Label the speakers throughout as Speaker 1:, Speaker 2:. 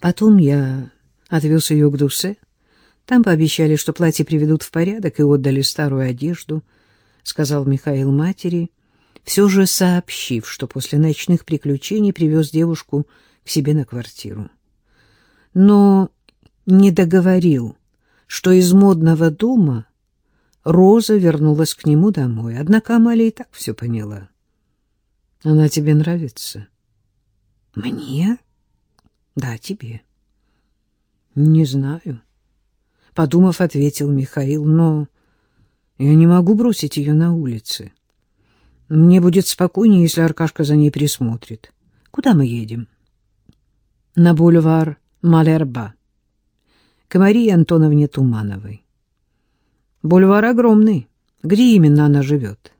Speaker 1: Потом я отвез ее к Дусе. Там пообещали, что платье приведут в порядок и отдали старую одежду, — сказал Михаил матери, все же сообщив, что после ночных приключений привез девушку к себе на квартиру. Но не договорил, что из модного дома Роза вернулась к нему домой. Однако Амалия и так все поняла. — Она тебе нравится? — Мне? — Да, тебе. — Не знаю. Подумав, ответил Михаил, но я не могу бросить ее на улице. Мне будет спокойнее, если Аркашка за ней присмотрит. Куда мы едем? — На бульвар Малерба к Марии Антоновне Тумановой. Бульвар огромный. Где именно она живет?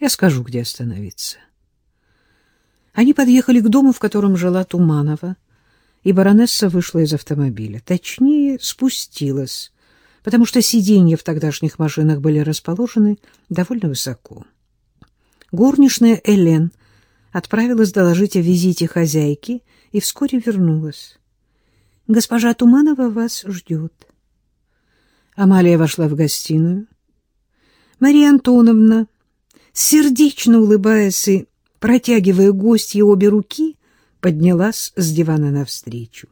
Speaker 1: Я скажу, где остановиться. Они подъехали к дому, в котором жила Туманова, и баронесса вышла из автомобиля. Точнее, спустилась, потому что сиденья в тогдашних машинах были расположены довольно высоко. Горничная Элен отправилась доложить о визите хозяйки и вскоре вернулась. Госпожа Туманова вас ждет. Амалия вошла в гостиную. Мария Антоновна, сердечно улыбаясь и протягивая гостье обе руки, поднялась с дивана навстречу.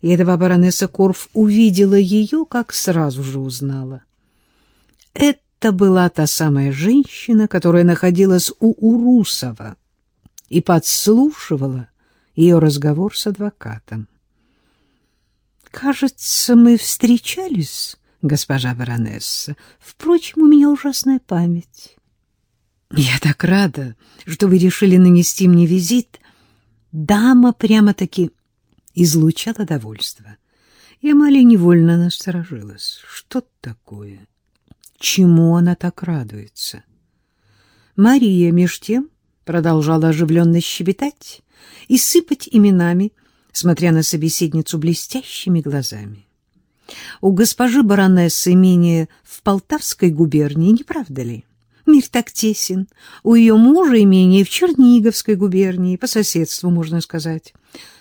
Speaker 1: Едва баронесса Корф увидела ее, как сразу же узнала. Это была та самая женщина, которая находилась у Урусова и подслушивала ее разговор с адвокатом. Кажется, мы встречались, госпожа баронесса. Впрочем, у меня ужасная память. Я так рада, что вы решили нанести мне визит. Дама прямо-таки излучала довольство. И невольно насторожилась. Что такое? Чему она так радуется? Мария меж тем продолжала оживленно щебетать и сыпать именами, смотря на собеседницу блестящими глазами. У госпожи баронессы имение в Полтавской губернии, не правда ли? Мир так тесен. У ее мужа имение в Черниговской губернии, по соседству, можно сказать.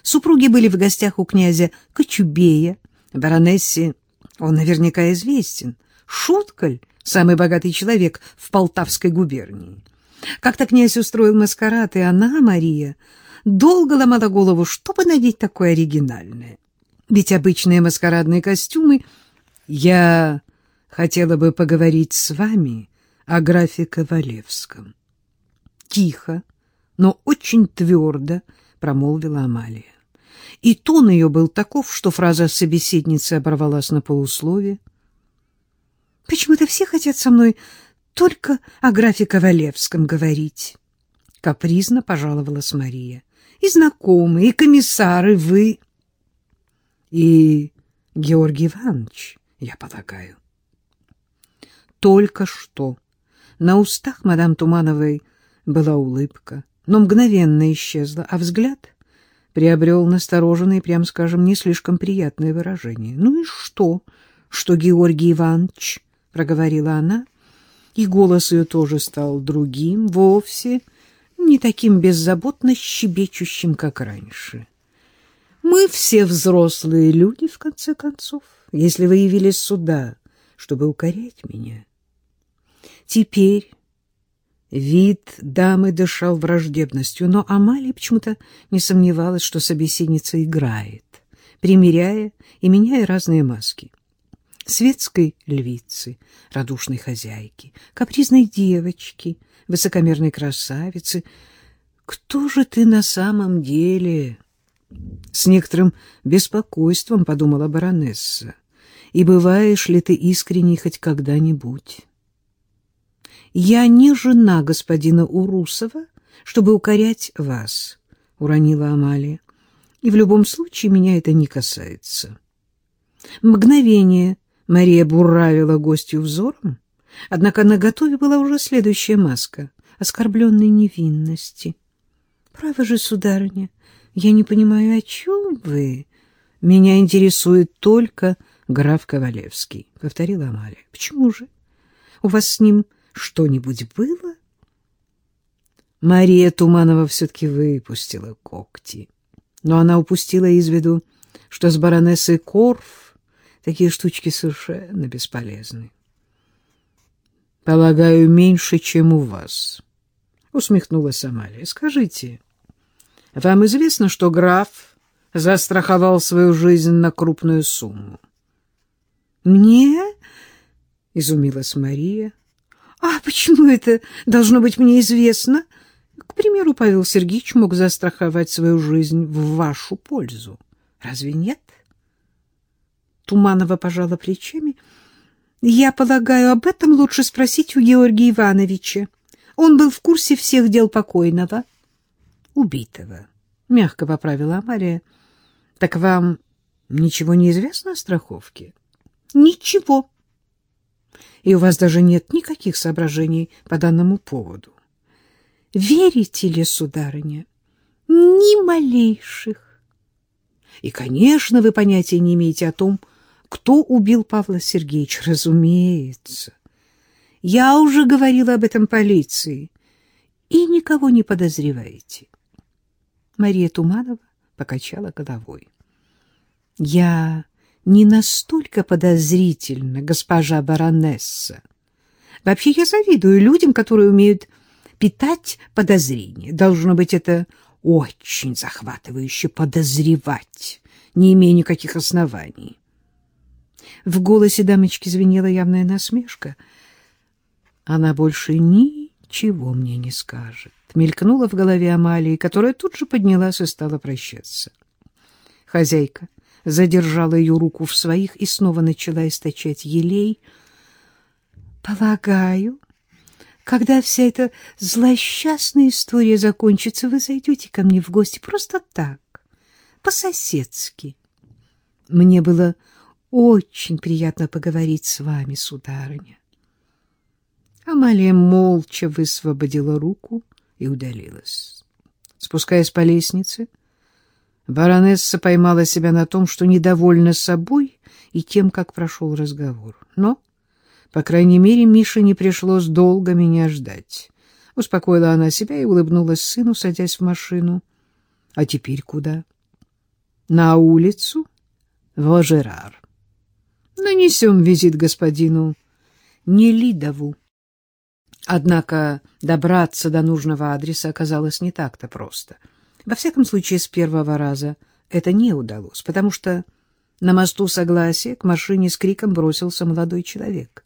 Speaker 1: Супруги были в гостях у князя Кочубея. Баронессе он наверняка известен. Шуткаль, самый богатый человек в Полтавской губернии. Как-то князь устроил маскарад, и она, Мария, долго ломала голову, чтобы надеть такое оригинальное. Ведь обычные маскарадные костюмы... Я хотела бы поговорить с вами о графе Ковалевском. Тихо, но очень твердо промолвила Амалия. И тон ее был таков, что фраза собеседницы оборвалась на полуслове. «Почему-то все хотят со мной только о графе Ковалевском говорить», — капризно пожаловалась Мария и знакомые, и комиссары, вы... И Георгий Иванович, я полагаю. Только что на устах мадам Тумановой была улыбка, но мгновенно исчезла, а взгляд приобрел настороженное, прям скажем, не слишком приятное выражение. «Ну и что, что Георгий Иванович?» — проговорила она, и голос ее тоже стал другим, вовсе не таким беззаботно щебечущим, как раньше. Мы все взрослые люди, в конце концов, если вы явились сюда, чтобы укорять меня. Теперь вид дамы дышал враждебностью, но Амалия почему-то не сомневалась, что собеседница играет, примеряя и меняя разные маски. Светской львицы, радушной хозяйки, капризной девочки, высокомерной красавицы. Кто же ты на самом деле? С некоторым беспокойством подумала баронесса. И бываешь ли ты искренней хоть когда-нибудь? Я не жена господина Урусова, чтобы укорять вас, уронила Амалия. И в любом случае меня это не касается. Мгновение Мария буравила гостью взором, Однако на готове была уже следующая маска оскорбленной невинности. — Право же, сударыня, я не понимаю, о чем вы? Меня интересует только граф Ковалевский, — повторила Амалия. — Почему же? У вас с ним что-нибудь было? Мария Туманова все-таки выпустила когти, но она упустила из виду что с баронессой Корф такие штучки совершенно бесполезны. Полагаю, меньше, чем у вас, — усмехнулась Амалия. Скажите, вам известно, что граф застраховал свою жизнь на крупную сумму?
Speaker 2: Мне? — изумилась Мария. — А почему это должно быть мне известно? К примеру, Павел Сергеевич мог застраховать свою жизнь в вашу пользу. Разве нет? Туманова пожала плечами. Я полагаю, об этом лучше спросить у Георгия Ивановича. Он был в курсе всех дел покойного.
Speaker 1: Убитого, — мягко поправила Мария. Так вам ничего не известно о страховке?
Speaker 2: Ничего.
Speaker 1: И у вас даже нет никаких соображений по данному поводу.
Speaker 2: Верите ли, сударыня? Ни малейших.
Speaker 1: И, конечно, вы понятия не имеете о том, кто убил Павла Сергеевича. Разумеется. Я уже говорила об этом полиции. И никого не подозреваете. Мария Туманова покачала головой. Я не настолько подозрительна, госпожа баронесса. Вообще я завидую людям, которые умеют питать подозрения. Должно быть, это очень захватывающе подозревать, не имея никаких оснований. В голосе дамочки звенела явная насмешка. Она больше ничего мне не скажет. Мелькнула в голове Амалии, которая тут же поднялась и стала прощаться. Хозяйка задержала ее руку в своих и снова начала источать елей.
Speaker 2: «Полагаю, когда вся эта злосчастная история закончится, вы зайдете ко мне в гости просто так, по-соседски. Мне было очень приятно поговорить с вами, сударыня.
Speaker 1: Амалия молча высвободила руку и удалилась. Спускаясь по лестнице, баронесса поймала себя на том, что недовольна собой и тем, как прошел разговор. Но по крайней мере, Мише не пришлось долго меня ждать. Успокоила она себя и улыбнулась сыну, садясь в машину. А теперь куда? На улицу? В Ожерар. Нанесем визит господину Нелидову. Однако добраться до нужного адреса оказалось не так-то просто. Во всяком случае, с первого раза это не удалось, потому что на мосту Согласия к машине с криком бросился молодой человек.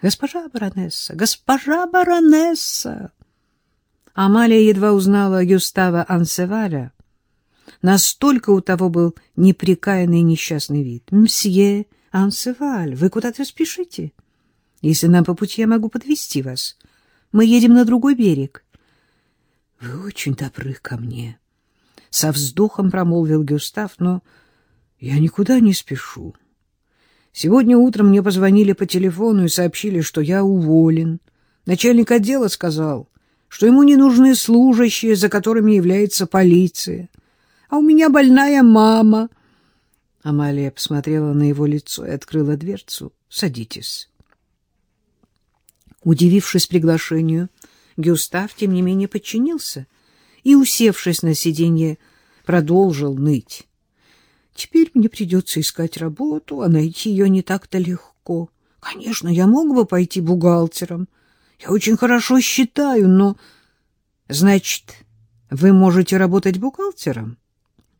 Speaker 1: Госпожа баронесса, госпожа баронесса! Амалия едва узнала Гюстава Ансеваля. Настолько у того был неприкаянный несчастный вид. «Мсье Ансеваль, вы куда-то спешите? Если нам по пути, я могу подвести вас. Мы едем на другой берег». «Вы очень добры ко мне», — со вздохом промолвил Гюстав, «но я никуда не спешу. Сегодня утром мне позвонили по телефону и сообщили, что я уволен. Начальник отдела сказал, что ему не нужны служащие, за которыми является полиция. А у меня больная мама. Амалия посмотрела на его лицо и открыла дверцу. «Садитесь». Удивившись приглашению, Гюстав, тем не менее, подчинился и, усевшись на сиденье, продолжил ныть. Теперь мне придется искать работу, а найти ее не так-то легко. Конечно, я мог бы пойти бухгалтером. Я очень хорошо считаю, но... Значит, вы можете работать бухгалтером?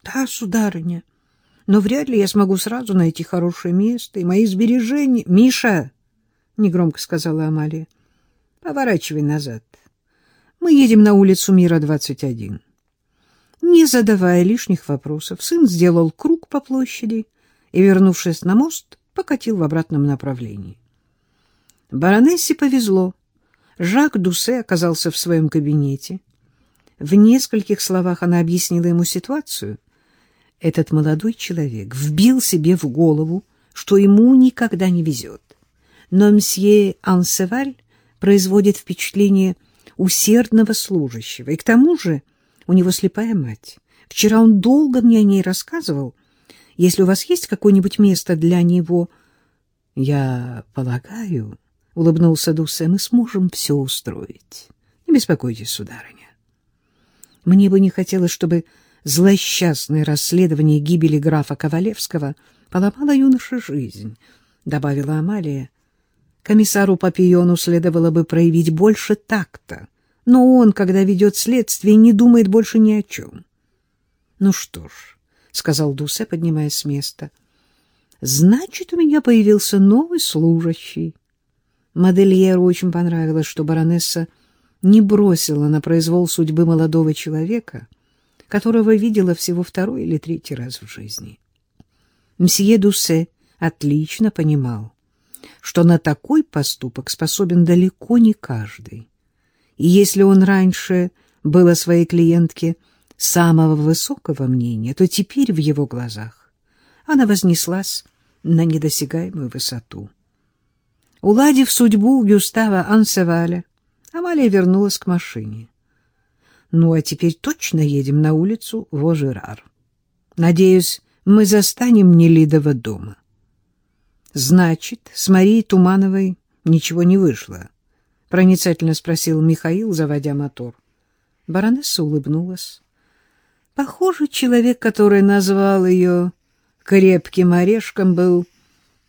Speaker 1: Да, сударыня. Но вряд ли я смогу сразу найти хорошее место и мои сбережения. Миша, — негромко сказала Амалия, — поворачивай назад. Мы едем на улицу Мира, 21. Не задавая лишних вопросов, сын сделал круг по площади и, вернувшись на мост, покатил в обратном направлении. Баронессе повезло. Жак Дусе оказался в своем кабинете. В нескольких словах она объяснила ему ситуацию. Этот молодой человек вбил себе в голову, что ему никогда не везет. Но мсье Ансеваль производит впечатление усердного служащего, и к тому же у него слепая мать. Вчера он долго мне о ней рассказывал. Если у вас есть какое-нибудь место для него... — Я полагаю, — улыбнулся Дусе, — мы сможем все устроить. Не беспокойтесь, сударыня. Мне бы не хотелось, чтобы злосчастное расследование гибели графа Ковалевского поломало юноше жизнь, — добавила Амалия. Комиссару Папиону следовало бы проявить больше такта, но он, когда ведет следствие, не думает больше ни о чем. — Ну что ж, — сказал Дусе, поднимаясь с места, — значит, у меня появился новый служащий. Модельеру очень понравилось, что баронесса не бросила на произвол судьбы молодого человека, которого видела всего второй или третий раз в жизни. Мсье Дусе отлично понимал, что на такой поступок способен далеко не каждый. И если он раньше был о своей клиентке самого высокого мнения, то теперь в его глазах она вознеслась на недосягаемую высоту. Уладив судьбу Гюстава Ансеваля, Амалия вернулась к машине. Ну, а теперь точно едем на улицу Вожерар. Надеюсь, мы застанем Нелидова дома. Значит, с Марией Тумановой ничего не вышло, проницательно спросил Михаил, заводя мотор. Баронесса улыбнулась. Похоже, человек, который назвал ее крепким орешком, был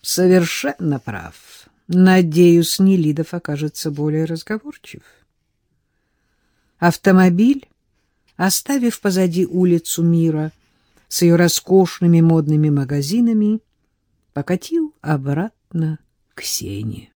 Speaker 1: совершенно прав. Надеюсь, Нелидов окажется более разговорчив. Автомобиль, оставив позади улицу мира с ее роскошными модными магазинами, покатил обратно к Сене.